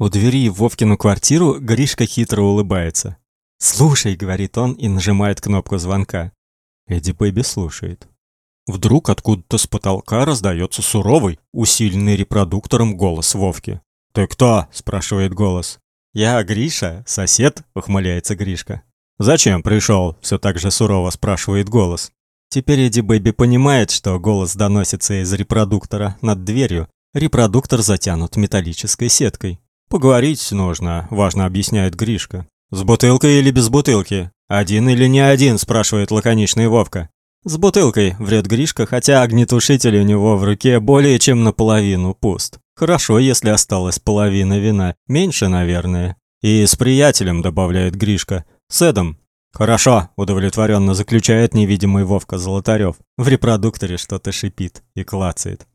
У двери в Вовкину квартиру Гришка хитро улыбается. "Слушай", говорит он и нажимает кнопку звонка. Эдди Бэби слушает. Вдруг откуда-то с потолка раздается суровый, усиленный репродуктором голос Вовки. "Ты кто?" спрашивает голос. "Я Гриша, сосед", ухмыляется Гришка. "Зачем пришел? Все так же сурово спрашивает голос. Теперь Эдди Бэби понимает, что голос доносится из репродуктора над дверью. Репродуктор затянут металлической сеткой. Поговорить нужно, важно объясняет Гришка. С бутылкой или без бутылки? Один или не один, спрашивает лаконичный Вовка. С бутылкой, врет Гришка, хотя огнетушитель у него в руке более чем наполовину пуст. Хорошо, если осталась половина вина, меньше, наверное. И с приятелем, добавляет Гришка. С Эдом. Хорошо, удовлетворенно заключает невидимый Вовка Золотарев. В репродукторе что-то шипит и клацает.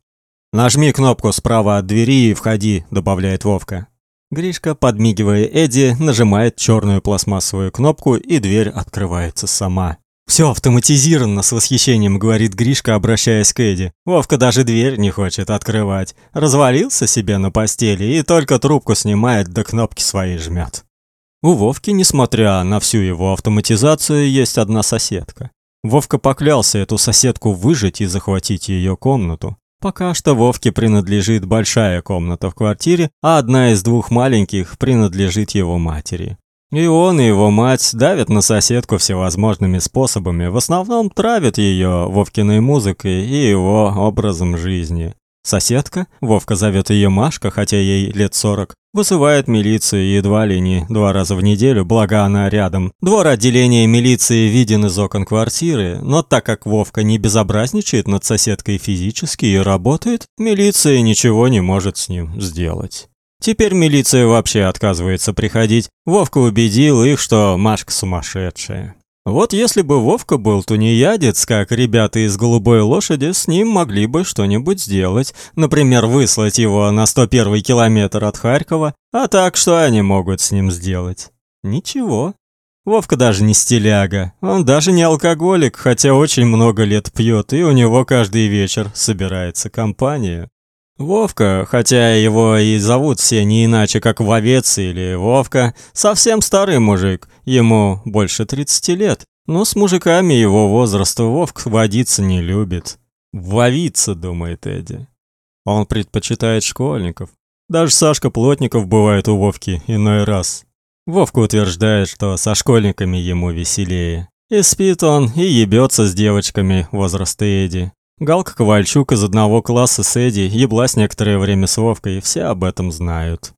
Нажми кнопку справа от двери и входи, добавляет Вовка. Гришка, подмигивая Эдди, нажимает черную пластмассовую кнопку, и дверь открывается сама. Все автоматизировано, с восхищением говорит Гришка, обращаясь к Эдди. Вовка даже дверь не хочет открывать. Развалился себе на постели и только трубку снимает, до кнопки своей жмет. У Вовки, несмотря на всю его автоматизацию, есть одна соседка. Вовка поклялся эту соседку выжить и захватить ее комнату. Пока что Вовке принадлежит большая комната в квартире, а одна из двух маленьких принадлежит его матери. И он, и его мать давят на соседку всевозможными способами, в основном травят ее Вовкиной музыкой и его образом жизни. Соседка, Вовка зовет ее Машка, хотя ей лет сорок, вызывает милицию едва ли не два раза в неделю, благо она рядом. Двор отделения милиции виден из окон квартиры, но так как Вовка не безобразничает над соседкой физически и работает, милиция ничего не может с ним сделать. Теперь милиция вообще отказывается приходить. Вовка убедил их, что Машка сумасшедшая. Вот если бы Вовка был тунеядец, как ребята из «Голубой лошади», с ним могли бы что-нибудь сделать. Например, выслать его на 101 километр от Харькова. А так что они могут с ним сделать? Ничего. Вовка даже не стиляга. Он даже не алкоголик, хотя очень много лет пьет, и у него каждый вечер собирается компания. Вовка, хотя его и зовут все не иначе, как Вовец или Вовка, совсем старый мужик, ему больше 30 лет. Но с мужиками его возраста Вовк водиться не любит. Вовиться, думает Эдди. Он предпочитает школьников. Даже Сашка Плотников бывает у Вовки иной раз. Вовка утверждает, что со школьниками ему веселее. И спит он, и ебется с девочками возраста Эдди. Галка Ковальчук из одного класса с Эдди еблась некоторое время с Вовкой, все об этом знают.